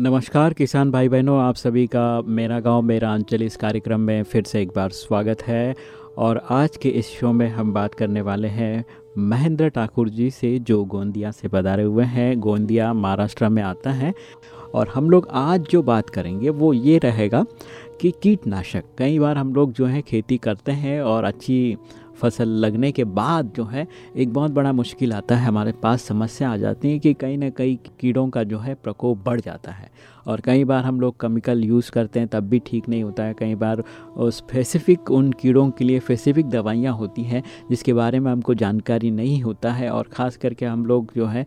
नमस्कार किसान भाई बहनों आप सभी का मेरा गाँव, मेरा अंचल इस कार्यक्रम में फिर से एक बार स्वागत है और आज के इस शो में हम बात करने वाले हैं महेंद्र ठाकुर जी से, जो गोंदिया से पधारे हुए हैं। गोंदिया महाराष्ट्र में आता है और हम लोग आज जो बात करेंगे वो ये रहेगा कि कीटनाशक। कई बार हम लोग जो है खेती करते हैं और अच्छी फ़सल लगने के बाद जो है, एक बहुत बड़ा मुश्किल आता है हमारे पास समस्या आ जाती है कि कहीं ना कहीं कीड़ों का जो है प्रकोप बढ़ जाता है। और कई बार हम लोग केमिकल यूज़ करते हैं, तब भी ठीक नहीं होता है। कई बार स्पेसिफ़िक उन कीड़ों के लिए स्पेसिफ़िक दवाइयाँ होती हैं, जिसके बारे में हमको जानकारी नहीं होता है और ख़ास करके हम लोग जो है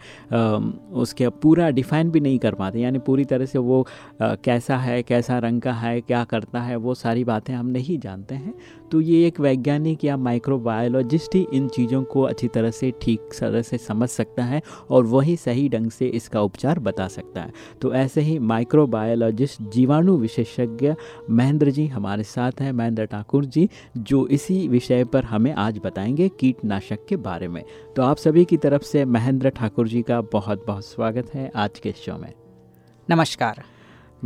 उसके पूरा डिफ़ाइन भी नहीं कर पाते। यानी पूरी तरह से वो कैसा है, कैसा रंग का है, क्या करता है, वो सारी बातें हम नहीं जानते हैं। तो ये एक वैज्ञानिक या माइक्रोबायोलॉजिस्ट ही इन चीज़ों को अच्छी तरह से, ठीक तरह से समझ सकता है और वही सही ढंग से इसका उपचार बता सकता है। तो ऐसे ही माइक्रोबायोलॉजिस्ट जीवाणु विशेषज्ञ महेंद्र जी हमारे साथ हैं। महेंद्र ठाकुर जी, जो इसी विषय पर हमें आज बताएँगे कीटनाशक के बारे में। तो आप सभी की तरफ़ से महेंद्र ठाकुर जी का बहुत बहुत स्वागत है आज के शो में। नमस्कार।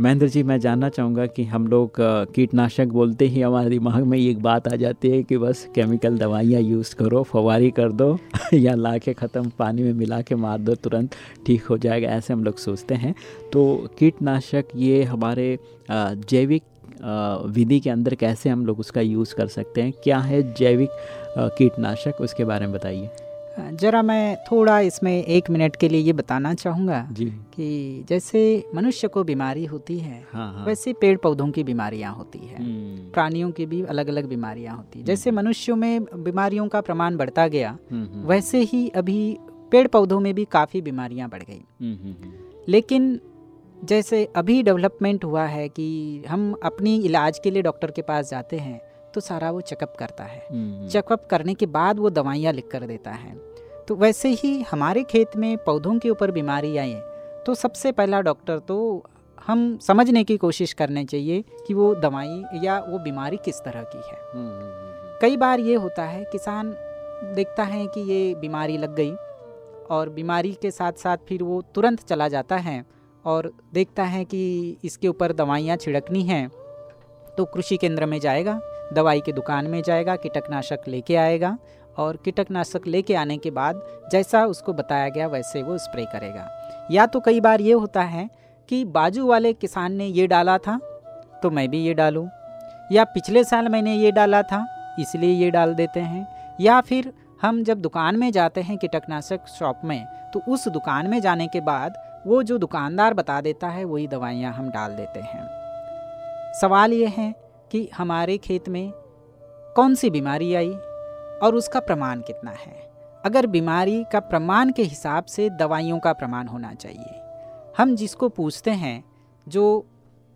महेंद्र जी, मैं जानना चाहूँगा कि हम लोग कीटनाशक बोलते ही हमारे दिमाग में एक बात आ जाती है कि बस केमिकल दवाइयाँ यूज़ करो, फवारी कर दो या ला के ख़त्म, पानी में मिला के मार दो, तुरंत ठीक हो जाएगा, ऐसे हम लोग सोचते हैं। तो कीटनाशक ये हमारे जैविक विधि के अंदर कैसे हम लोग उसका यूज़ कर सकते हैं? क्या है जैविक कीटनाशक? उसके बारे में बताइए। ज़रा मैं थोड़ा इसमें एक मिनट के लिए ये बताना चाहूँगा कि जैसे मनुष्य को बीमारी होती है हाँ, हाँ। वैसे पेड़ पौधों की बीमारियाँ होती है। हम्म। प्राणियों की भी अलग अलग बीमारियाँ होती है। हम्म। जैसे मनुष्यों में बीमारियों का प्रमाण बढ़ता गया हम्म, वैसे ही अभी पेड़ पौधों में भी काफ़ी बीमारियाँ बढ़ गई। लेकिन जैसे अभी डेवलपमेंट हुआ है कि हम अपनी इलाज के लिए डॉक्टर के पास जाते हैं तो सारा वो चेकअप करता है। चेकअप करने के बाद वो दवाइयाँ लिख कर देता है। तो वैसे ही हमारे खेत में पौधों के ऊपर बीमारी आए तो सबसे पहला डॉक्टर तो हम समझने की कोशिश करने चाहिए कि वो दवाई या वो बीमारी किस तरह की है। कई बार ये होता है किसान देखता है कि ये बीमारी लग गई और बीमारी के साथ साथ फिर वो तुरंत चला जाता है और देखता है कि इसके ऊपर दवाइयाँ छिड़कनी हैं तो कृषि केंद्र में जाएगा दवाई की दुकान में जाएगा कीटकनाशक लेके आएगा और कीटकनाशक लेके आने के बाद जैसा उसको बताया गया, वैसे वो स्प्रे करेगा। या तो कई बार ये होता है कि बाजू वाले किसान ने ये डाला था तो मैं भी ये डालूँ। या पिछले साल मैंने ये डाला था, इसलिए ये डाल देते हैं। या फिर हम जब दुकान में जाते हैं कीटकनाशक शॉप में तो उस दुकान में जाने के बाद वो जो दुकानदार बता देता है, वही दवाइयाँ हम डाल देते हैं। सवाल ये है कि हमारे खेत में कौन सी बीमारी आई? और उसका प्रमाण कितना है? अगर बीमारी का प्रमाण के हिसाब से दवाइयों का प्रमाण होना चाहिए। हम जिसको पूछते हैं, जो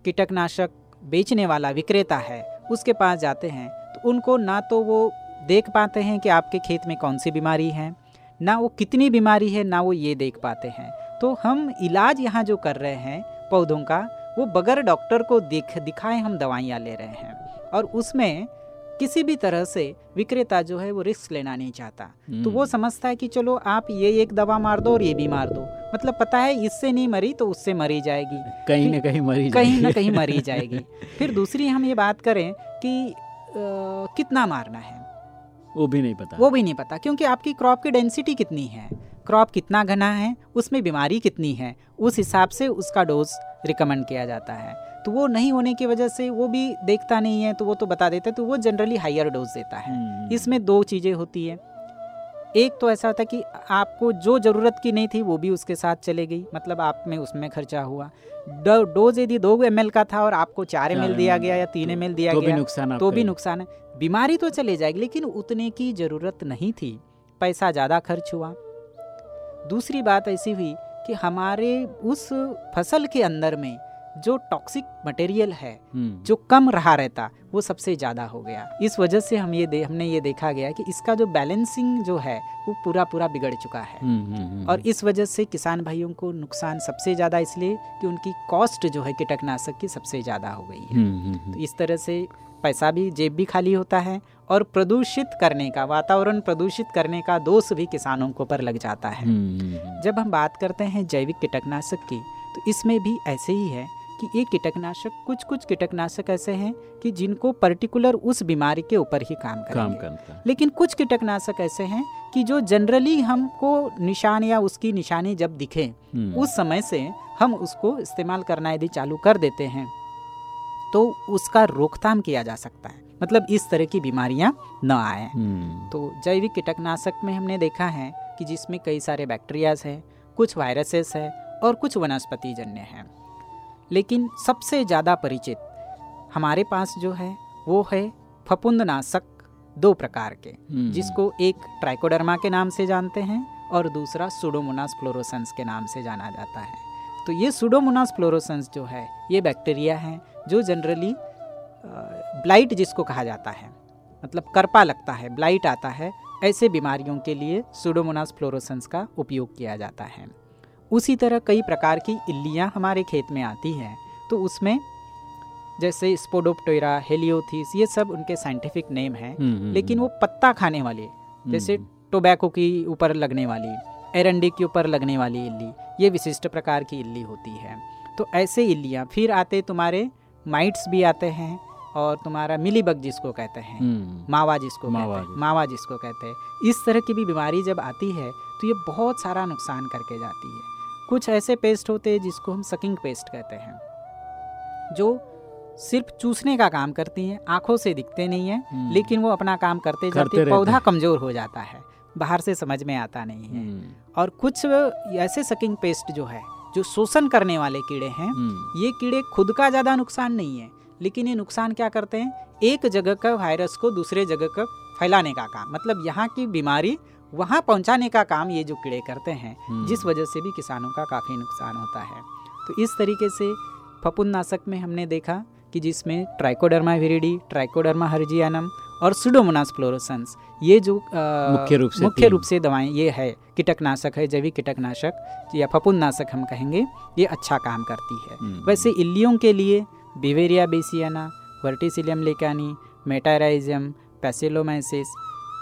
कीटकनाशक बेचने वाला विक्रेता है, उसके पास जाते हैं तो उनको ना तो वो देख पाते हैं कि आपके खेत में कौन सी बीमारी है, ना वो कितनी बीमारी है, ना वो ये देख पाते हैं। तो हम इलाज यहाँ जो कर रहे हैं, पौधों का, वो बगैर डॉक्टर को दिख, दिखाए हम दवाइयाँ ले रहे हैं। और उसमें किसी भी तरह से विक्रेता जो है वो रिस्क लेना नहीं चाहता। तो वो हम्म। समझता है कि चलो आप ये एक दवा मार दो और ये भी मार दो। मतलब पता है इससे नहीं मरी तो उससे मरी जाएगी। कहीं ना कहीं मरी कहीं ना कहीं मरी जाएगी। फिर दूसरी हम ये बात करें कि आ, कितना मारना है? वो भी नहीं पता। वो भी नहीं पता क्योंकि आपकी क्रॉप की डेंसिटी कितनी है? क्रॉप कितना घना है? उसमें बीमारी कितनी है? उस हिसाब से उसका डोज रिकमेंड किया जाता है। तो वो नहीं होने की वजह से वो भी देखता नहीं है तो वो तो बता देता है तो वो जनरली हाइयर डोज देता है। इसमें दो चीज़ें होती है। एक तो ऐसा होता है कि आपको जो ज़रूरत की नहीं थी वो भी उसके साथ चले गई मतलब आप में उसमें खर्चा हुआ। डोज यदि दो एम का था और आपको चार एम दिया गया या तीन एम दिया तो गया भी नुकसान तो भी नुकसान है। बीमारी तो चले जाएगी लेकिन उतने की ज़रूरत नहीं थी। पैसा ज़्यादा खर्च हुआ। दूसरी बात ऐसी हुई कि हमारे उस फ़सल के अंदर में जो टॉक्सिक मटेरियल है हम्म। जो कम रहा रहता वो सबसे ज़्यादा हो गया। इस वजह से हम ये दे हमने ये देखा गया कि इसका जो बैलेंसिंग जो है वो पूरा पूरा बिगड़ चुका है। हम्म, हम्म, और इस वजह से किसान भाइयों को नुकसान सबसे ज़्यादा इसलिए कि उनकी कॉस्ट जो है कीटकनाशक की सबसे ज़्यादा हो गई है। तो इस तरह से पैसा भी जेब भी खाली होता है और प्रदूषित करने का वातावरण प्रदूषित करने का दोष भी किसानों को पर लग जाता है। जब हम बात करते हैं जैविक कीटकनाशक की तो इसमें भी ऐसे ही है कि ये कीटकनाशक कुछ कुछ कीटकनाशक ऐसे हैं कि जिनको पर्टिकुलर उस बीमारी के ऊपर ही काम करेंगे। काम करता है। लेकिन कुछ कीटकनाशक ऐसे हैं कि जो जनरली हमको निशान या उसकी निशानी जब दिखे हम्म। उस समय से हम उसको इस्तेमाल करना यदि चालू कर देते हैं तो उसका रोकथाम किया जा सकता है। मतलब इस तरह की बीमारियाँ न आए। हम्म। तो जैविक कीटकनाशक में हमने देखा है कि जिसमें कई सारे बैक्टीरियाज हैं कुछ वायरसेस है और कुछ वनस्पति जन्य हैं। लेकिन सबसे ज़्यादा परिचित हमारे पास जो है वो है फपुंदनाशक दो प्रकार के हम्म। जिसको एक ट्राइकोडर्मा के नाम से जानते हैं और दूसरा सुडोमोनास फ्लोरोसेंस के नाम से जाना जाता है तो ये सुडोमोनास फ्लोरोसेंस जो है ये बैक्टीरिया हैं जो जनरली ब्लाइट जिसको कहा जाता है मतलब करपा लगता है ब्लाइट आता है ऐसे बीमारियों के लिए सुडोमोनास फ्लोरोसेंस का उपयोग किया जाता है उसी तरह कई प्रकार की इल्लियाँ हमारे खेत में आती हैं। तो उसमें जैसे स्पोडोप्टोरा हेलियोथिस ये सब उनके साइंटिफिक नेम हैं हम्म, हम्म, लेकिन वो हम्म। पत्ता खाने वाले जैसे टोबैको की ऊपर लगने वाली एरंडी के ऊपर लगने वाली इल्ली ये विशिष्ट प्रकार की इल्ली होती है। तो ऐसे इल्लियाँ फिर आते तुम्हारे माइट्स भी आते हैं और तुम्हारा मिलीबग जिसको कहते हैं मावा जिसको मावा कहते हैं मावा जिसको कहते हैं इस तरह की भी बीमारी जब आती है तो ये बहुत सारा नुकसान करके जाती है। कुछ ऐसे पेस्ट होते हैं जिसको हम सकिंग पेस्ट कहते हैं जो सिर्फ़ चूसने का काम करती हैं आँखों से दिखते नहीं है हम्म। लेकिन वो अपना काम करते जाते पौधा कमज़ोर हो जाता है बाहर से समझ में आता नहीं है हम्म। और कुछ ऐसे सकिंग पेस्ट जो है जो शोषण करने वाले कीड़े हैं हम्म। ये कीड़े खुद का ज़्यादा नुकसान नहीं है लेकिन ये नुकसान क्या करते हैं एक जगह का वायरस को दूसरे जगह का फैलाने का काम मतलब यहाँ की बीमारी वहाँ पहुँचाने का काम ये जो कीड़े करते हैं हम्म। जिस वजह से भी किसानों का काफ़ी नुकसान होता है तो इस तरीके से फपुन्नाशक में हमने देखा कि जिसमें ट्राइकोडर्मा विरिडी ट्राइकोडर्मा हर्जियानम और सुडोमोनास फ्लोरोसेंस ये जो मुख्य रूप से मुख्य रूप से दवाएँ ये है कीटकनाशक है जैविक कीटकनाशक या फपुन्नाशक हम कहेंगे ये अच्छा काम करती है हम्म। वैसे इल्लियों के लिए Beauveria bassiana Verticillium lecanii Metarhizium Paecilomyces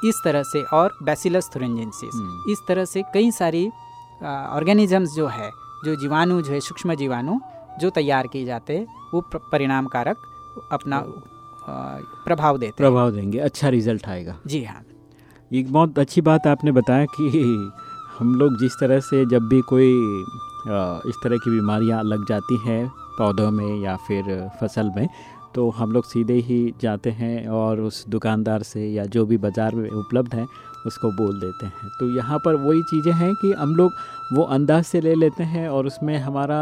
इस तरह से और बैसिलस थुरेंजेंसिस हम्म। इस तरह से कई सारी ऑर्गेनिजम्स जो है जो जीवाणु जो है सूक्ष्म जीवाणु जो तैयार किए जाते हैं वो परिणाम कारक अपना प्रभाव देते प्रभाव देंगे। अच्छा रिज़ल्ट आएगा। जी हाँ। एक बहुत अच्छी बात आपने बताया कि हम लोग जिस तरह से जब भी कोई इस तरह की बीमारियाँ लग जाती हैं पौधों में या फिर फ़सल में तो हम लोग सीधे ही जाते हैं और उस दुकानदार से या जो भी बाज़ार में उपलब्ध है उसको बोल देते हैं। तो यहाँ पर वही चीज़ें हैं कि हम लोग वो अंदाज से ले लेते हैं और उसमें हमारा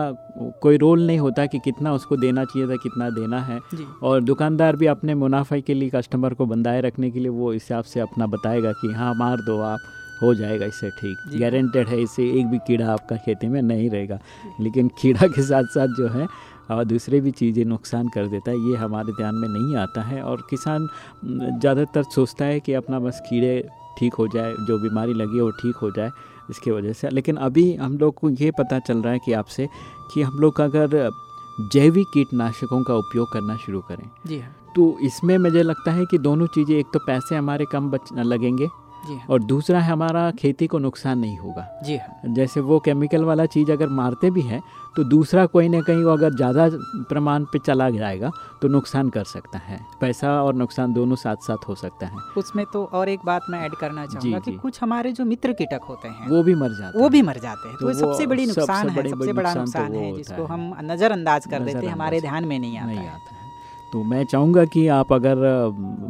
कोई रोल नहीं होता कि कितना उसको देना चाहिए था कितना देना है। और दुकानदार भी अपने मुनाफे के लिए कस्टमर को बंदाए रखने के लिए वो हिसाब से अपना बताएगा कि हाँ मार दो आप हो जाएगा इससे ठीक। गारंटेड है इससे एक भी कीड़ा आपका खेती में नहीं रहेगा। लेकिन कीड़ा के साथ साथ जो है और दूसरे भी चीज़ें नुकसान कर देता है ये हमारे ध्यान में नहीं आता है और किसान ज़्यादातर सोचता है कि अपना बस कीड़े ठीक हो जाए जो बीमारी लगी वो ठीक हो जाए इसकी वजह से लेकिन अभी हम लोग को ये पता चल रहा है कि आपसे कि हम लोग अगर जैविक कीटनाशकों का उपयोग करना शुरू करें जी हाँ तो इसमें मुझे लगता है कि दोनों चीज़ें एक तो पैसे हमारे कम बच लगेंगे। और दूसरा है हमारा खेती को नुकसान नहीं होगा। जी हाँ। जैसे वो केमिकल वाला चीज़ अगर मारते भी हैं तो दूसरा कोई ना कहीं वो अगर ज़्यादा प्रमाण पे चला जाएगा तो नुकसान कर सकता है। पैसा और नुकसान दोनों साथ साथ हो सकता है। उसमें तो और एक बात मैं ऐड करना चाहूँगा कि कुछ हमारे जो मित्र कीटक होते हैं वो भी मर जाते वो भी मर जाते हैं। तो, तो सबसे बड़ी नुकसान है सबसे बड़ा नुकसान तो है जिसको हम नज़रअंदाज कर देते हैं हमारे ध्यान में नहीं आता है। तो मैं चाहूँगा कि आप अगर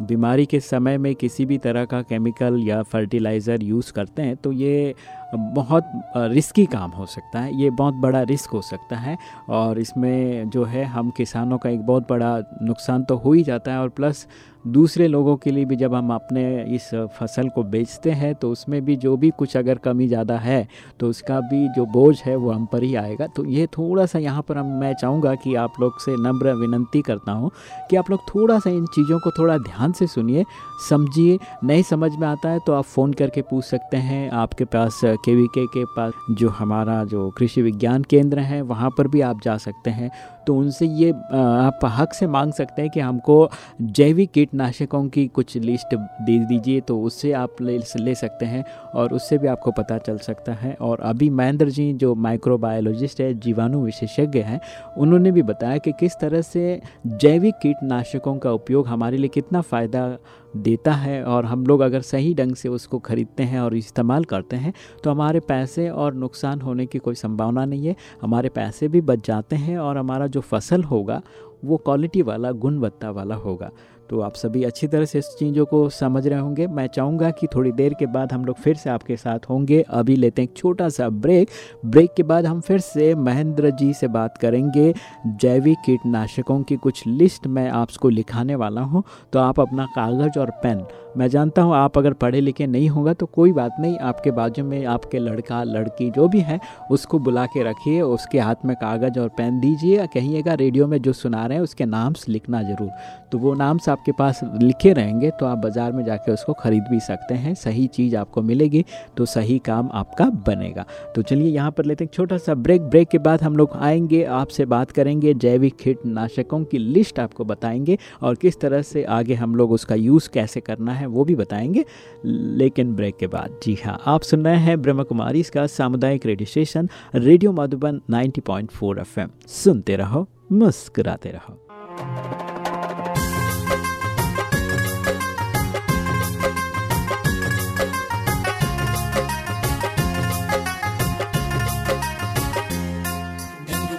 बीमारी के समय में किसी भी तरह का केमिकल या फर्टिलाइज़र यूज़ करते हैं तो ये बहुत रिस्की काम हो सकता है, ये बहुत बड़ा रिस्क हो सकता है और इसमें जो है हम किसानों का एक बहुत बड़ा नुकसान तो हो ही जाता है और प्लस दूसरे लोगों के लिए भी जब हम अपने इस फ़सल को बेचते हैं तो उसमें भी जो भी कुछ अगर कमी ज़्यादा है तो उसका भी जो बोझ है वो हम पर ही आएगा। तो ये थोड़ा सा यहाँ पर हम, मैं चाहूँगा कि आप लोग से नम्र विनंती करता हूँ कि आप लोग थोड़ा सा इन चीज़ों को थोड़ा ध्यान से सुनिए, समझिए। नहीं समझ में आता है तो आप फ़ोन करके पूछ सकते हैं, आपके पास के वी के के पास जो हमारा जो कृषि विज्ञान केंद्र है, वहाँ पर भी आप जा सकते हैं। तो उनसे ये आप हक से मांग सकते हैं कि हमको जैविक कीटनाशकों की कुछ लिस्ट दे दीजिए तो उससे आप ले ले सकते हैं और उससे भी आपको पता चल सकता है। और अभी महेंद्र जी जो माइक्रोबायोलॉजिस्ट है, जीवाणु विशेषज्ञ हैं, उन्होंने भी बताया कि किस तरह से जैविक कीटनाशकों का उपयोग हमारे लिए कितना फ़ायदा देता है और हम लोग अगर सही ढंग से उसको ख़रीदते हैं और इस्तेमाल करते हैं तो हमारे पैसे और नुकसान होने की कोई संभावना नहीं है। हमारे पैसे भी बच जाते हैं और हमारा जो फ़सल होगा, वो क्वालिटी वाला, गुणवत्ता वाला होगा। तो आप सभी अच्छी तरह से इस चीज़ों को समझ रहे होंगे। मैं चाहूँगा कि थोड़ी देर के बाद हम लोग फिर से आपके साथ होंगे। अभी लेते हैं एक छोटा सा ब्रेक ब्रेक के बाद हम फिर से महेंद्र जी से बात करेंगे। जैविक कीटनाशकों की कुछ लिस्ट मैं आपको लिखाने वाला हूँ। तो आप अपना कागज़ और पेन मैं जानता हूँ आप अगर पढ़े लिखे नहीं होगा तो कोई बात नहीं, आपके बाजू में आपके लड़का, लड़की जो भी है, उसको बुला के रखिए, उसके हाथ में कागज़ और पेन दीजिए, कहिएगा रेडियो में जो सुना रहे हैं, उसके नाम से लिखना ज़रूर। तो वो नाम से आपके पास लिखे रहेंगे तो आप बाज़ार में जाके उसको ख़रीद भी सकते हैं, सही चीज़ आपको मिलेगी तो सही काम आपका बनेगा। तो चलिए यहाँ पर लेते हैं छोटा सा ब्रेक ब्रेक के बाद हम लोग आएँगे, आपसे बात करेंगे, जैविक कीटनाशकों की लिस्ट आपको बताएँगे, और किस तरह से आगे हम लोग उसका यूज़ कैसे करना है वो भी बताएँगे। लेकिन ब्रेक के बाद, जी हाँ आप सुन रहे हैं ब्रह्म कुमारी इसका सामुदायिक radio station, radio Madhuban 90.4 FM. सुनते रहो, मुस्कुराते रहो।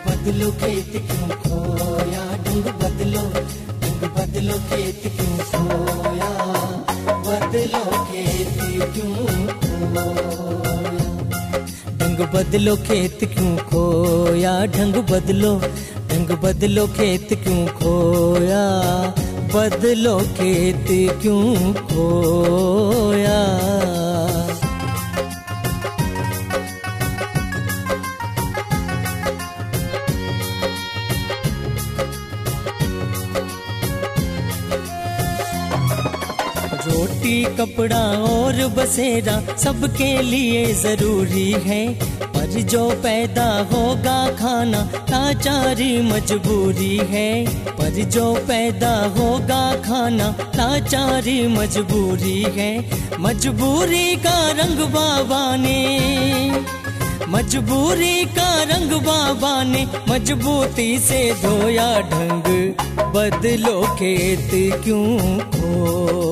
बदलो खेत क्यों खोया? बदलो बदलो खेत क्यों खोया? ढंग बदलो खेत क्यों खोया, ढंग बदलो ढंग बदलो खेत क्यों खोया। बदलो खेत क्यों खोया। रोटी कपड़ा और बसेरा सबके लिए ज़रूरी है। पर जो पैदा होगा खाना, लाचारी मजबूरी है। पर जो पैदा होगा खाना, लाचारी मजबूरी है। मजबूरी का रंग बाबा ने, मजबूरी का रंग बाबा ने, मजबूती से धोया ढंग। बदलो खेत क्यों खोया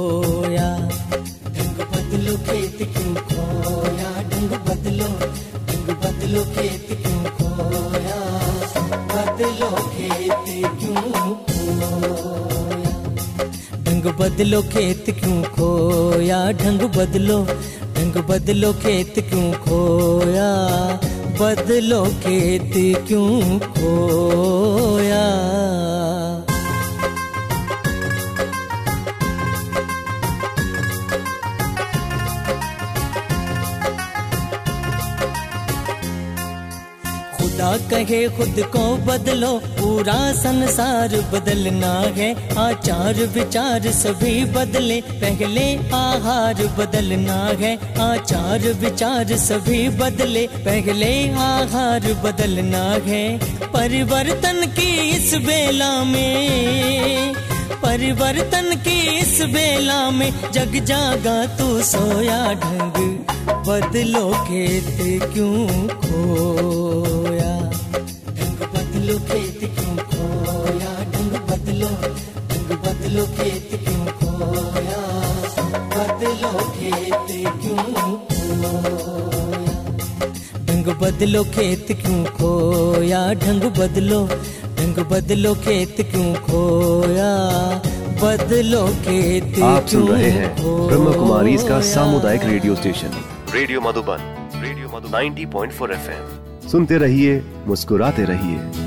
खेत क्यों खोया ढंग बदलो खेत क्यों खोया? ढंग बदलो ढंग बदलो खेत क्यों खोया? बदलो खेत क्यों खोया? कहे, खुद को बदलो। पूरा संसार बदलना है। आचार विचार सभी बदले। पहले आहार बदलना है। आचार विचार सभी बदले। पहले आहार बदलना है। परिवर्तन की इस बेला में, परिवर्तन की इस बेला में जग जागा तू सोया ढंग। बदलो खेत क्यों खोया? बदलो खेत क्यों खोया? ढंग बदलो ढंग बदलो खेत क्यों खोया? बदलो खेत क्यों ढंग बदलो खेत क्यों खोया? ढंग बदलो ढंग बदलो खेत क्यों खोया? बदलो खेत आप सुन रहे हैं ब्रह्म कुमारी इसका सामुदायिक radio station. Radio Madhuban radio Madhu 90.4 FM. सुनते रहिए मुस्कुराते रहिए।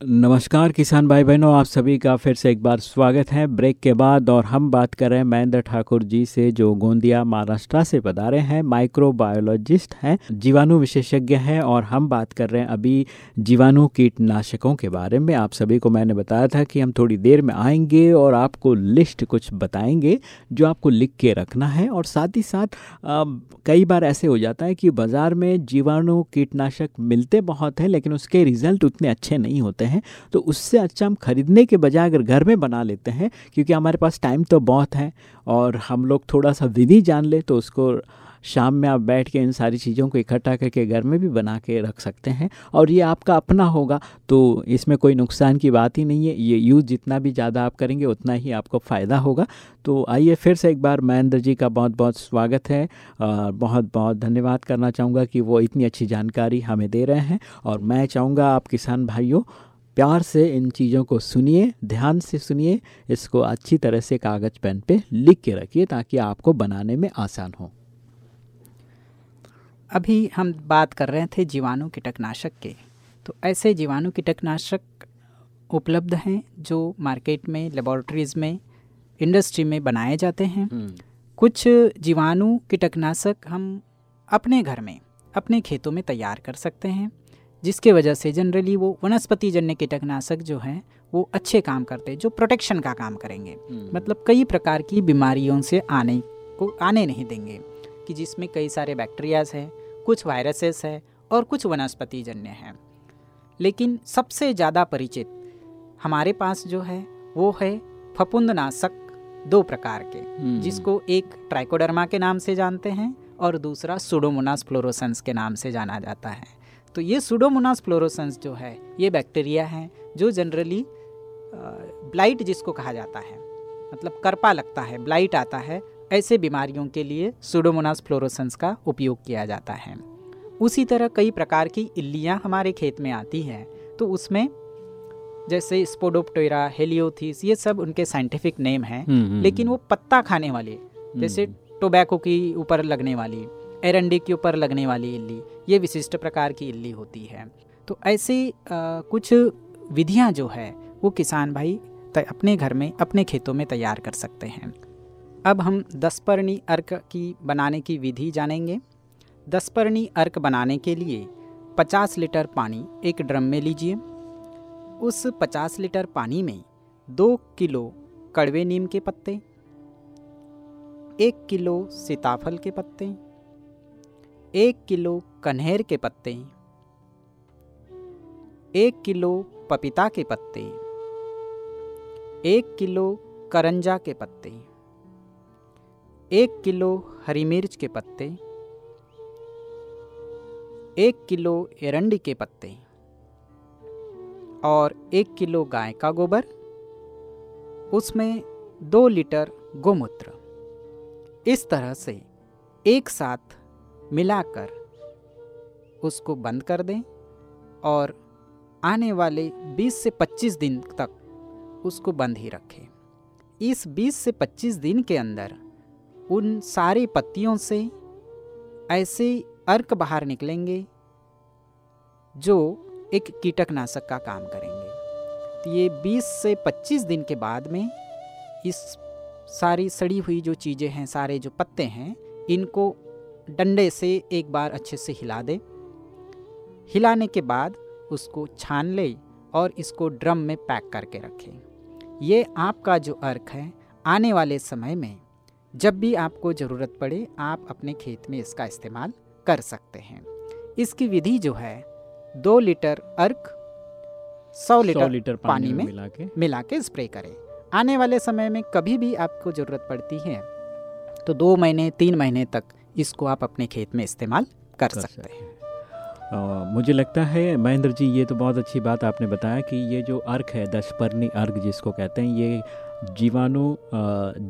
नमस्कार किसान भाई बहनों आप सभी का फिर से एक बार स्वागत है। ब्रेक के बाद और हम बात कर रहे हैं महेंद्र ठाकुर जी से, जो गोंदिया, महाराष्ट्र से रहे हैं, माइक्रोबायोलॉजिस्ट हैं, जीवाणु विशेषज्ञ हैं और हम बात कर रहे हैं अभी जीवाणु कीटनाशकों के बारे में। आप सभी को मैंने बताया था कि हम थोड़ी देर में आएँगे और आपको लिस्ट कुछ बताएँगे, जो आपको लिख के रखना है और साथ ही साथ कई बार ऐसे हो जाता है कि बाज़ार में जीवाणु कीटनाशक मिलते बहुत हैं, लेकिन उसके रिज़ल्ट उतने अच्छे नहीं होते हैं तो उससे अच्छा हम खरीदने के बजाय अगर घर में बना लेते हैं, क्योंकि हमारे पास टाइम तो बहुत है और हम लोग थोड़ा सा विधि जान ले तो उसको शाम में आप बैठ के इन सारी चीज़ों को इकट्ठा करके घर में भी बना के रख सकते हैं। और ये आपका अपना होगा तो इसमें कोई नुकसान की बात ही नहीं है, ये यूज़ जितना भी ज़्यादा आप करेंगे, उतना ही आपको फ़ायदा होगा। तो आइए फिर से एक बार महेंद्र जी का बहुत बहुत स्वागत है, और बहुत बहुत धन्यवाद करना चाहूँगा कि वो इतनी अच्छी जानकारी हमें दे रहे हैं। और मैं चाहूँगा आप किसान भाइयों प्यार से इन चीज़ों को सुनिए ध्यान से सुनिए इसको अच्छी तरह से कागज़ पेन पे लिख के रखिए ताकि आपको बनाने में आसान हो। अभी हम बात कर रहे थे जीवाणु कीटकनाशक के। तो ऐसे जीवाणु कीटकनाशक उपलब्ध हैं जो मार्केट में लेबोरेटरीज़ में इंडस्ट्री में बनाए जाते हैं। हम्म। कुछ जीवाणु कीटकनाशक हम अपने घर में अपने खेतों में तैयार कर सकते हैं। जिसके वजह से जनरली वो वनस्पति जन्य कीटकनाशक जो हैं वो अच्छे काम करते हैं जो प्रोटेक्शन का काम करेंगे हम्म। मतलब कई प्रकार की बीमारियों से आने को आने नहीं देंगे कि जिसमें कई सारे बैक्टीरियाज हैं कुछ वायरसेस है और कुछ वनस्पति जन्य हैं लेकिन सबसे ज़्यादा परिचित हमारे पास जो है वो है फपुंदनाशक दो प्रकार के हम्म। जिसको एक ट्राइकोडर्मा के नाम से जानते हैं और दूसरा सुडोमोनास फ्लोरोसेंस के नाम से जाना जाता है तो ये सुडोमोनास फ्लोरोसेंस जो है ये बैक्टीरिया है जो जनरली ब्लाइट जिसको कहा जाता है मतलब करपा लगता है ब्लाइट आता है ऐसे बीमारियों के लिए सुडोमोनास फ्लोरोसेंस का उपयोग किया जाता है। उसी तरह कई प्रकार की इल्लियाँ हमारे खेत में आती हैं तो उसमें जैसे स्पोडोप्टेरा हेलियोथिस ये सब उनके साइंटिफिक नेम हैं हम्म, हम्म, लेकिन वो पत्ता खाने वाले जैसे टोबैको की ऊपर लगने वाली एरंडी के ऊपर लगने वाली इल्ली, ये विशिष्ट प्रकार की इल्ली होती है। तो ऐसी कुछ विधियाँ जो है, वो किसान भाई अपने घर में, अपने खेतों में तैयार कर सकते हैं। अब हम दसपर्णी अर्क की बनाने की विधि जानेंगे। दसपर्णी अर्क बनाने के लिए 50 लीटर पानी एक ड्रम में लीजिए। उस 50 लीटर पानी में दो किलो कड़वे नीम के पत्ते, एक किलो सीताफल के पत्ते एक किलो कन्हेर के पत्ते। एक किलो पपीता के पत्ते। एक किलो करंजा के पत्ते। एक किलो हरी मिर्च के पत्ते। एक किलो एरंडी के पत्ते। और एक किलो गाय का गोबर। उसमें दो लीटर गोमूत्र। इस तरह से एक साथ मिलाकर उसको बंद कर दें और आने वाले 20 से 25 दिन तक उसको बंद ही रखें। इस 20 से 25 दिन के अंदर उन सारी पत्तियों से ऐसे अर्क बाहर निकलेंगे जो एक कीटकनाशक का काम करेंगे। तो ये 20 से 25 दिन के बाद में इस सारी सड़ी हुई जो चीज़ें हैं, सारे जो पत्ते हैं, इनको डंडे से एक बार अच्छे से हिला दें। हिलाने के बाद उसको छान ले और इसको ड्रम में पैक करके रखें। ये आपका जो अर्क है आने वाले समय में जब भी आपको ज़रूरत पड़े आप अपने खेत में इसका इस्तेमाल कर सकते हैं। इसकी विधि जो है दो लीटर अर्क सौ लीटर, लीटर पानी, पानी में मिला के। मिला के स्प्रे करें। आने वाले समय में कभी भी आपको ज़रूरत पड़ती है तो दो महीने तीन महीने तक इसको आप अपने खेत में इस्तेमाल कर, कर सकते हैं। आ, मुझे लगता है महेंद्र जी ये तो बहुत अच्छी बात आपने बताया कि ये जो अर्क है दशपर्णी अर्क जिसको कहते हैं ये जीवाणु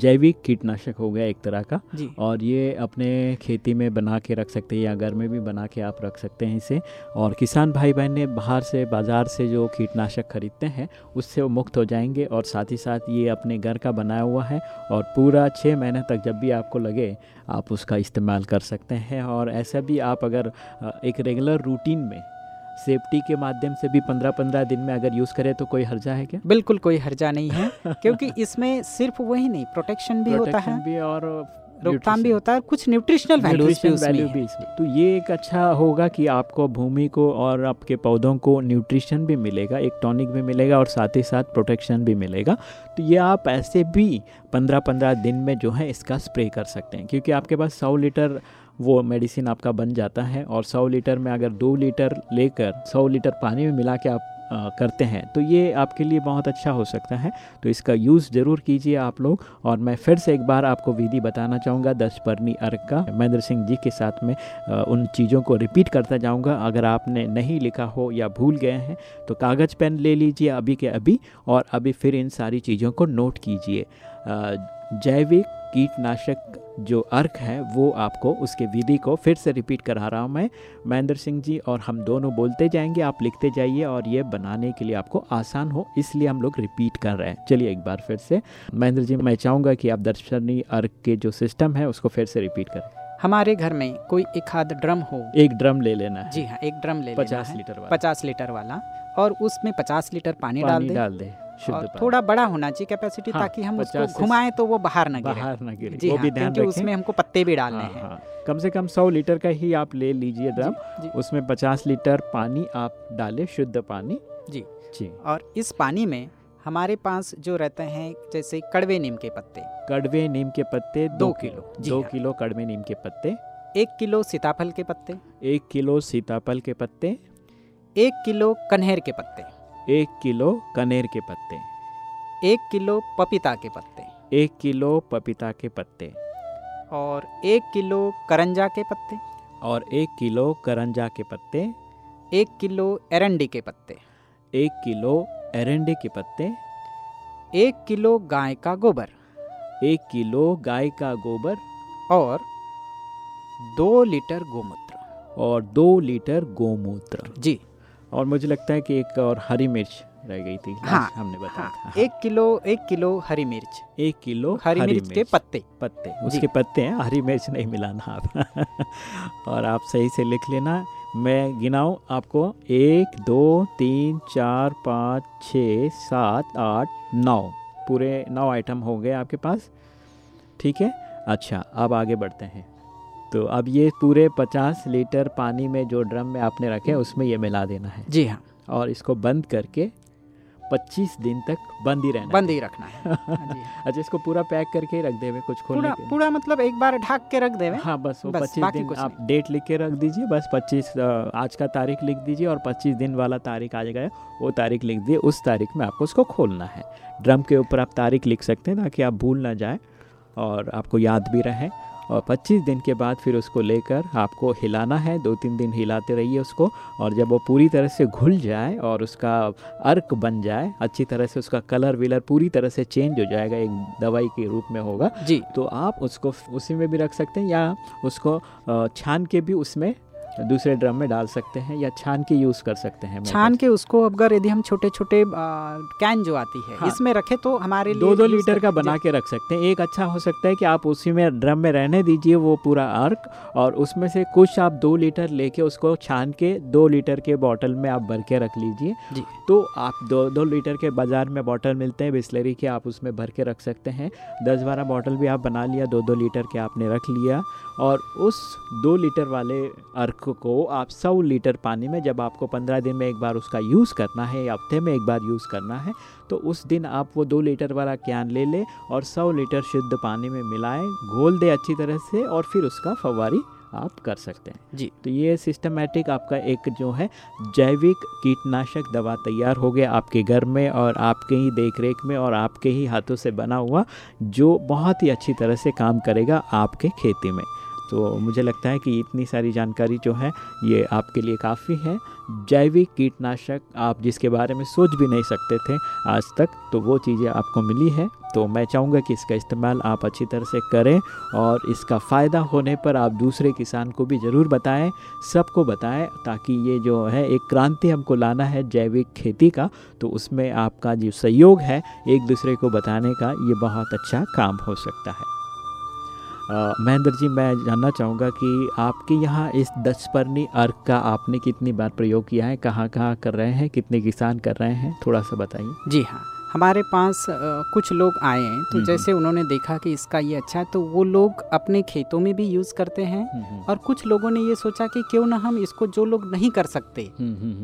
जैविक कीटनाशक हो गया एक तरह का। और ये अपने खेती में बना के रख सकते हैं या घर में भी बना के आप रख सकते हैं इसे। और किसान भाई बहन ने बाहर से बाज़ार से जो कीटनाशक खरीदते हैं उससे वो मुक्त हो जाएँगे और साथ ही साथ ये अपने घर का बनाया हुआ है और पूरा छः महीने तक जब भी आपको लगे आप उसका इस्तेमाल कर सकते हैं। और ऐसा भी आप अगर एक रेगुलर रूटीन में सेफ्टी के माध्यम से भी पंद्रह पंद्रह दिन में अगर यूज़ करें तो कोई हर्जा है क्या? बिल्कुल कोई हर्जा नहीं है क्योंकि इसमें सिर्फ़ वही नहीं प्रोटेक्शन भी होता है भी और रोकथाम भी होता है कुछ न्यूट्रिशनल वैल्यू भी तो ये एक अच्छा होगा कि आपको भूमि को और आपके पौधों को न्यूट्रिशन भी मिलेगा एक टॉनिक भी मिलेगा और साथ ही साथ प्रोटेक्शन भी मिलेगा। तो ये आप ऐसे भी पंद्रह पंद्रह दिन में जो है इसका स्प्रे कर सकते हैं क्योंकि आपके पास सौ लीटर वो मेडिसिन आपका बन जाता है और सौ लीटर में अगर दो लीटर लेकर सौ लीटर पानी में मिला के आप आ, करते हैं तो ये आपके लिए बहुत अच्छा हो सकता है। तो इसका यूज़ ज़रूर कीजिए आप लोग और मैं फिर से एक बार आपको विधि बताना चाहूँगा दस परनी अर्क का। महेंद्र सिंह जी के साथ में आ, उन चीज़ों को रिपीट करता जाऊँगा। अगर आपने नहीं लिखा हो या भूल गए हैं तो कागज़ पेन ले लीजिए अभी के अभी और अभी फिर इन सारी चीज़ों को नोट कीजिए। जैविक कीटनाशक जो अर्क है वो आपको उसके विधि को फिर से रिपीट करा रहा हूँ मैं। महेंद्र सिंह जी और हम दोनों बोलते जाएँगे आप लिखते जाइए और ये बनाने के लिए आपको आसान हो इसलिए हम लोग रिपीट कर रहे हैं। चलिए एक बार फिर से। महेंद्र जी मैं चाहूँगा कि आप दर्शनी अर्क के जो सिस्टम है उसको फिर से रिपीट करें। हमारे घर में कोई एक आध ड्रम हो। एक ड्रम ले लेना है। जी हाँ एक ड्रम ले पचास लीटर वाला। पचास लीटर वाला। और उसमें पचास लीटर पानी, पानी डाल दे। डाल दे। और थोड़ा बड़ा होना चाहिए कैपेसिटी हाँ, ताकि हम उसको घुमाएँ तो वो बाहर ना गिरे। बाहर ना गिरे। जी वो हाँ, भी ध्यान उसमें हमको पत्ते भी डालने हाँ, हैं। हाँ, कम से कम सौ लीटर का ही आप ले लीजिए ड्रम। उसमें पचास लीटर पानी आप डालें शुद्ध पानी। जी। जी। और इस पानी में हमारे पास जो रहते हैं जैसे कड़वे नीम के पत्ते। कड़वे नीम के पत्ते दो किलो। दो हाँ। किलो कड़वे नीम के पत्ते। एक किलो सीताफल के पत्ते। एक किलो सीताफल के पत्ते। एक किलो कन्हेर के पत्ते। एक किलो कनेर के पत्ते। एक किलो पपीता के पत्ते। एक किलो पपीता के पत्ते। और एक किलो करंजा के पत्ते। और एक किलो करंजा के पत्ते। एक किलो एरंडी के पत्ते। एक किलो एरंडी के पत्ते। एक किलो गाय का गोबर। एक किलो गाय का गोबर। और दो लीटर गोमूत्र। और दो लीटर गोमूत्र। जी। और मुझे लगता है कि एक और हरी मिर्च रह गई थी हाँ हमने बताया हाँ, था। एक किलो एक किलो हरी मिर्च। एक किलो हरी, हरी मिर्च, मिर्च। के पत्ते पत्ते उसके पत्ते हैं हरी मिर्च नहीं मिलाना आप। और आप सही से लिख लेना मैं गिनाऊँ आपको एक दो तीन चार पाँच छ सात आठ नौ। पूरे नौ आइटम हो गए आपके पास। ठीक है? अच्छा अब आगे बढ़ते हैं। तो अब ये पूरे 50 लीटर पानी में जो ड्रम में आपने रखे उसमें ये मिला देना है। जी हाँ। और इसको बंद करके 25 दिन तक बंद ही रहना बंद ही। रखना है। हाँ हाँ अच्छा इसको पूरा पैक करके रख देवे कुछ खोल पूरा पूरा मतलब एक बार ढक के रख देवे? हाँ बस वो पच्चीस दिन आप डेट लिख के रख दीजिए बस पच्चीस आज का तारीख लिख दीजिए और पच्चीस दिन वाला तारीख आ जाएगा वो तारीख लिख दिए उस तारीख में आपको उसको खोलना है। ड्रम के ऊपर आप तारीख लिख सकते हैं ताकि आप भूल ना जाए और आपको याद भी रहे। और 25 दिन के बाद फिर उसको लेकर आपको हिलाना है दो तीन दिन हिलाते रहिए उसको और जब वो पूरी तरह से घुल जाए और उसका अर्क बन जाए अच्छी तरह से उसका कलर विलर पूरी तरह से चेंज हो जाएगा एक दवाई के रूप में होगा जी। तो आप उसको उसी में भी रख सकते हैं या उसको छान के भी उसमें दूसरे ड्रम में डाल सकते हैं या छान के यूज़ कर सकते हैं छान के उसको अगर यदि हम छोटे छोटे कैन जो आती है हाँ, इसमें रखे तो हमारे लिए दो दो लीटर का बना के रख सकते हैं। एक अच्छा हो सकता है कि आप उसी में ड्रम में रहने दीजिए वो पूरा अर्क और उसमें से कुछ आप दो लीटर लेके उसको छान के दो लीटर के बॉटल में आप भर के रख लीजिए। तो आप दो दो लीटर के बाज़ार में बॉटल मिलते हैं बिस्लरी के आप उसमें भर के रख सकते हैं। दस बारह बॉटल भी आप बना लिया दो दो लीटर के आपने रख लिया और उस दो लीटर वाले अर्क को आप सौ लीटर पानी में जब आपको पंद्रह दिन में एक बार उसका यूज़ करना है या हफ़्ते में एक बार यूज़ करना है तो उस दिन आप वो दो लीटर वाला कैन ले लें और सौ लीटर शुद्ध पानी में मिलाएँ घोल दें अच्छी तरह से और फिर उसका फवारी आप कर सकते हैं। जी। तो ये सिस्टमेटिक आपका एक जो है जैविक कीटनाशक दवा तैयार हो गया आपके घर में और आपके ही देख रेख में और आपके ही हाथों से बना हुआ जो बहुत ही अच्छी तरह से काम करेगा आपके खेती में। तो मुझे लगता है कि इतनी सारी जानकारी जो है, ये आपके लिए काफ़ी है। जैविक कीटनाशक आप जिसके बारे में सोच भी नहीं सकते थे आज तक तो वो चीज़ें आपको मिली है। तो मैं चाहूँगा कि इसका इस्तेमाल आप अच्छी तरह से करें और इसका फ़ायदा होने पर आप दूसरे किसान को भी ज़रूर बताएँ, सबको बताएँ, ताकि ये जो है, एक क्रांति हमको लाना है जैविक खेती का। तो उसमें आपका जो सहयोग है, एक दूसरे को बताने का, ये बहुत अच्छा काम हो सकता है। महेंद्र जी, मैं जानना चाहूँगा कि आपके यहाँ इस दशपर्णी अर्क का आपने कितनी बार प्रयोग किया है? कहाँ कहाँ कर रहे हैं? कितने किसान कर रहे हैं? थोड़ा सा बताइए। जी हाँ। हमारे पास कुछ लोग आए हैं तो जैसे उन्होंने देखा कि इसका ये अच्छा है तो वो लोग अपने खेतों में भी यूज़ करते हैं और कुछ लोगों ने ये सोचा कि क्यों ना हम इसको जो लोग नहीं कर सकते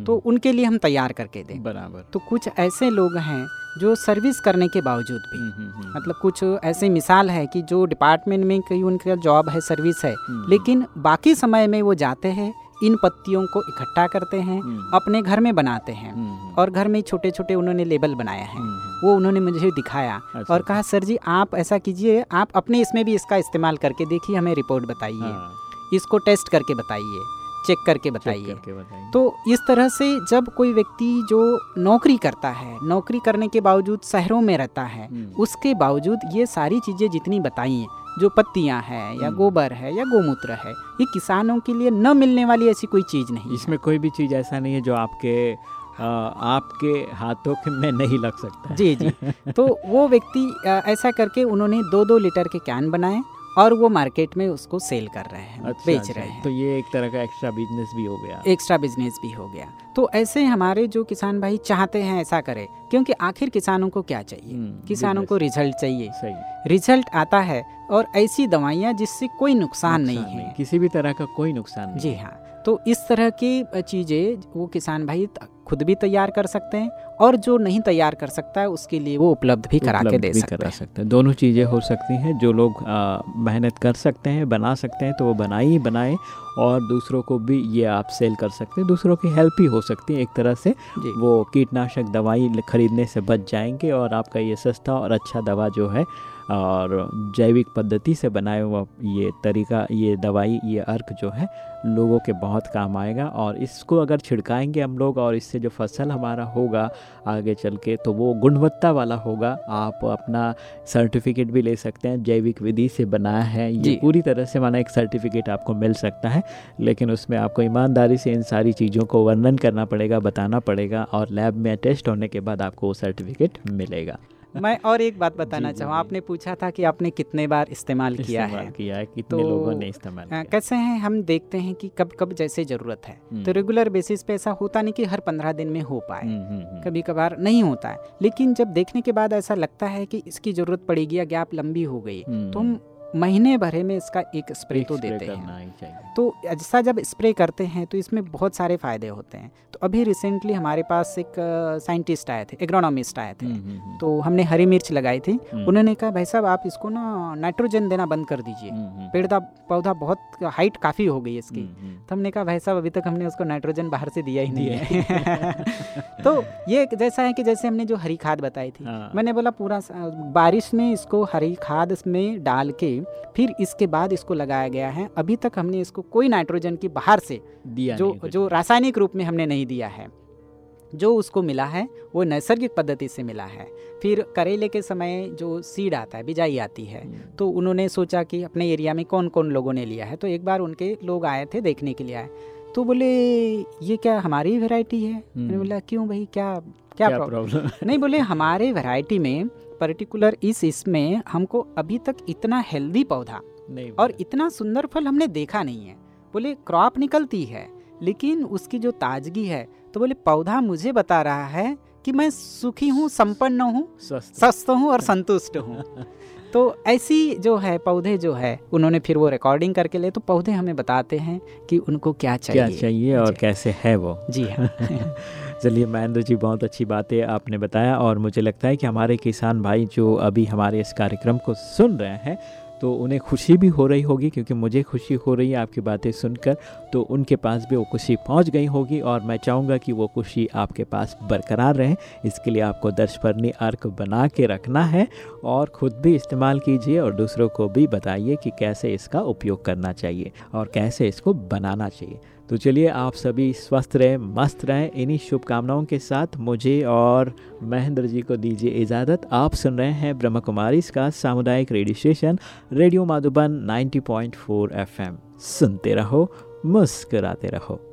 तो उनके लिए हम तैयार करके दें। बराबर। तो कुछ ऐसे लोग हैं जो सर्विस करने के बावजूद भी मतलब कुछ ऐसे मिसाल है कि जो डिपार्टमेंट में कहीं उनका जॉब है सर्विस है लेकिन बाकी समय में वो जाते हैं इन पत्तियों को इकट्ठा करते हैं हम्म। अपने घर में बनाते हैं हम्म। और घर में छोटे छोटे उन्होंने लेबल बनाए हैं हम्म। वो उन्होंने मुझे दिखाया अच्छा। और कहा सर जी आप ऐसा कीजिए आप अपने इसमें भी इसका इस्तेमाल करके देखिए हमें रिपोर्ट बताइए हाँ। इसको टेस्ट करके बताइए चेक करके बताइए तो इस तरह से जब कोई व्यक्ति जो नौकरी करता है नौकरी करने के बावजूद शहरों में रहता है उसके बावजूद ये सारी चीज़ें जितनी बताई हैं जो पत्तियाँ हैं या हम्म। गोबर है या गोमूत्र है ये किसानों के लिए न मिलने वाली ऐसी कोई चीज़ नहीं इसमें कोई भी चीज़ ऐसा नहीं है जो आपके आ, आपके हाथों में नहीं लग सकता जी जी। तो वो व्यक्ति ऐसा करके उन्होंने दो दो लीटर के कैन बनाए और वो मार्केट में उसको सेल कर रहे हैं अच्छा, बेच अच्छा, रहे हैं। तो ये एक तरह का एक्स्ट्रा बिज़नेस भी हो गया। एक्स्ट्रा बिज़नेस भी हो गया। तो ऐसे हमारे जो किसान भाई चाहते हैं ऐसा करे क्योंकि आखिर किसानों को क्या चाहिए? हम्म, किसानों को रिज़ल्ट चाहिए। सही। रिज़ल्ट आता है और ऐसी दवाइयाँ जिससे कोई नुकसान, नुकसान नहीं है। किसी भी तरह का कोई नुकसान नहीं जी हाँ। तो इस तरह की चीज़ें वो किसान भाई खुद भी तैयार कर सकते हैं और जो नहीं तैयार कर सकता है उसके लिए वो उपलब्ध भी करा के दे सकते हैं। सकते हैं। दोनों चीज़ें हो सकती हैं जो लोग मेहनत कर सकते हैं बना सकते हैं तो वो बनाए ही बनाए और दूसरों को भी ये आप सेल कर सकते हैं। दूसरों की हेल्प ही हो सकती है एक तरह से। वो कीटनाशक दवाई खरीदने से बच जाएँगे और आपका ये सस्ता और अच्छा दवा जो है और जैविक पद्धति से बनाया हुआ ये तरीका ये दवाई ये अर्क जो है लोगों के बहुत काम आएगा और इसको अगर छिड़काएँगे हम लोग और इससे जो फ़सल हमारा होगा आगे चल के तो वो गुणवत्ता वाला होगा। आप अपना सर्टिफिकेट भी ले सकते हैं जैविक विधि से बनाया है। ये पूरी तरह से माना एक सर्टिफिकेट आपको मिल सकता है लेकिन उसमें आपको ईमानदारी से इन सारी चीज़ों को वर्णन करना पड़ेगा बताना पड़ेगा और लैब में टेस्ट होने के बाद आपको वो सर्टिफिकेट मिलेगा। मैं और एक बात बताना चाहूँ आपने पूछा था कि आपने कितने बार इस्तेमाल किया है। किया है कितने तो, लोगों ने इस्तेमाल किया कैसे हैं हम देखते हैं कि कब कब जैसे ज़रूरत है। हम्म। तो रेगुलर बेसिस पे ऐसा होता नहीं कि हर पंद्रह दिन में हो पाए। हम्म, हम्म, कभी कभार नहीं होता है। लेकिन जब देखने के बाद ऐसा लगता है कि इसकी ज़रूरत पड़ेगी या गैप लंबी हो गई तो हम महीने भरे में इसका एक स्प्रे तो देते हैं। तो ऐसा जब स्प्रे करते हैं तो इसमें बहुत सारे फ़ायदे होते हैं। तो अभी रिसेंटली हमारे पास एक साइंटिस्ट आए थे एग्रोनॉमिस्ट आए थे। हम्म, हम्म, हम्म। तो हमने हरी मिर्च लगाई थी। उन्होंने कहा भाई साहब आप इसको ना नाइट्रोजन देना बंद कर दीजिए। पेड़ का पौधा बहुत हाइट काफ़ी हो गई इसकी। तो हमने कहा भाई साहब अभी तक हमने उसको नाइट्रोजन बाहर से दिया ही नहीं है। तो ये जैसा है कि जैसे हमने जो हरी खाद बताई थी हाँ। मैंने बोला पूरा बारिश में इसको हरी खाद में डाल के फिर इसके बाद इसको लगाया गया है। अभी तक हमने इसको कोई नाइट्रोजन की बाहर से दिया जो जो रासायनिक रूप में हमने नहीं दिया है। जो उसको मिला है वो नैसर्गिक पद्धति से मिला है। फिर करेले के समय जो सीड आता है बिजाई आती है हम्म। तो उन्होंने सोचा कि अपने एरिया में कौन कौन लोगों ने लिया है तो एक बार उनके लोग आए थे देखने के लिए आए। तो बोले ये क्या हमारी वैरायटी है? मैंने हम्म। बोला क्यों भाई क्या क्या, क्या प्रॉब्लम नहीं बोले हमारे वैरायटी में पर्टिकुलर इस इसमें हमको अभी तक इतना हेल्दी पौधा नहीं और इतना सुंदर फल हमने देखा नहीं है। बोले क्रॉप निकलती है लेकिन उसकी जो ताजगी है तो बोले पौधा मुझे बता रहा है कि मैं सुखी हूँ संपन्न हूँ स्वस्थ हूँ। और संतुष्ट हूँ। तो ऐसी जो है पौधे जो है उन्होंने फिर वो रिकॉर्डिंग करके ले तो पौधे हमें बताते हैं कि उनको क्या चाहिए क्या चाहिए। और कैसे है वो। जी हाँ। चलिए महेंद्र जी, बहुत अच्छी बातें आपने बताया और मुझे लगता है कि हमारे किसान भाई जो अभी हमारे इस कार्यक्रम को सुन रहे हैं तो उन्हें खुशी भी हो रही होगी क्योंकि मुझे खुशी हो रही है आपकी बातें सुनकर तो उनके पास भी वो खुशी पहुँच गई होगी और मैं चाहूँगा कि वो खुशी आपके पास बरकरार रहे। इसके लिए आपको दर्शपर्णी अर्क बना के रखना है और ख़ुद भी इस्तेमाल कीजिए और दूसरों को भी बताइए कि कैसे इसका उपयोग करना चाहिए और कैसे इसको बनाना चाहिए। तो चलिए आप सभी स्वस्थ रहें, मस्त रहें। इन्हीं शुभकामनाओं के साथ मुझे और महेंद्र जी को दीजिए इजाज़त। आप सुन रहे हैं ब्रह्म कुमारी इसका सामुदायिक radio station, radio Madhuban 90.4 FM. सुनते रहो, मुस्कराते रहो।